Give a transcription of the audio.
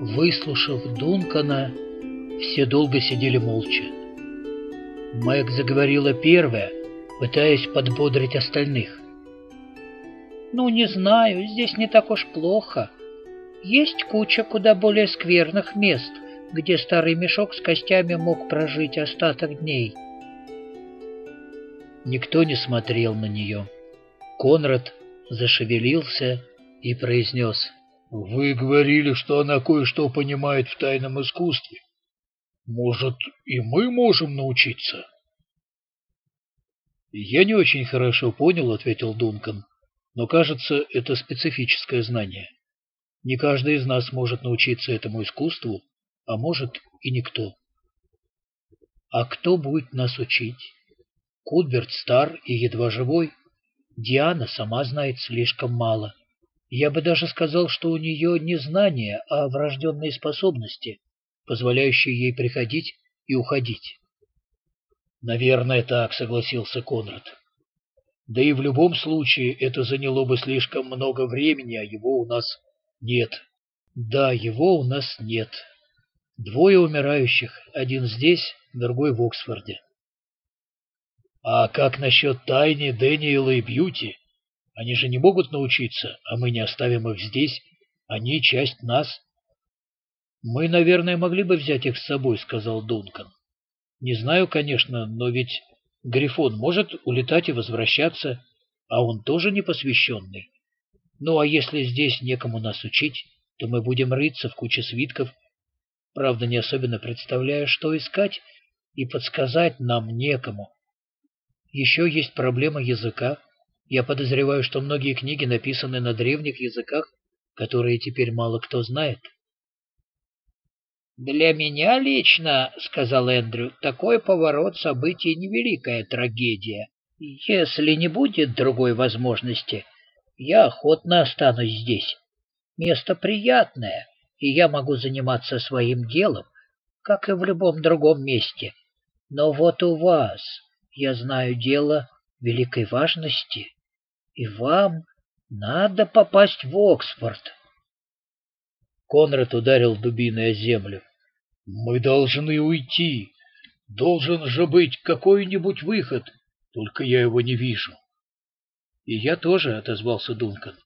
Выслушав Дункана, все долго сидели молча. Мэг заговорила первая, пытаясь подбодрить остальных. «Ну, не знаю, здесь не так уж плохо. Есть куча куда более скверных мест, где старый мешок с костями мог прожить остаток дней». Никто не смотрел на нее. Конрад зашевелился и произнес. «Вы говорили, что она кое-что понимает в тайном искусстве. Может, и мы можем научиться?» «Я не очень хорошо понял», — ответил Дункан, «но, кажется, это специфическое знание. Не каждый из нас может научиться этому искусству, а может и никто». «А кто будет нас учить?» Кудберт стар и едва живой. Диана сама знает слишком мало. Я бы даже сказал, что у нее не знания, а врожденные способности, позволяющие ей приходить и уходить. «Наверное, так», — согласился Конрад. «Да и в любом случае это заняло бы слишком много времени, а его у нас нет». «Да, его у нас нет. Двое умирающих, один здесь, другой в Оксфорде». А как насчет Тайни, Дэниела и Бьюти? Они же не могут научиться, а мы не оставим их здесь. Они часть нас. Мы, наверное, могли бы взять их с собой, сказал Дункан. Не знаю, конечно, но ведь Грифон может улетать и возвращаться, а он тоже не посвященный. Ну, а если здесь некому нас учить, то мы будем рыться в куче свитков, правда, не особенно представляя, что искать, и подсказать нам некому. Еще есть проблема языка. Я подозреваю, что многие книги написаны на древних языках, которые теперь мало кто знает. «Для меня лично, — сказал Эндрю, — такой поворот событий — невеликая трагедия. Если не будет другой возможности, я охотно останусь здесь. Место приятное, и я могу заниматься своим делом, как и в любом другом месте. Но вот у вас я знаю дело великой важности, и вам надо попасть в Оксфорд. Конрад ударил дубиной о землю. Мы должны уйти. Должен же быть какой-нибудь выход, только я его не вижу. И я тоже, отозвался Дункан.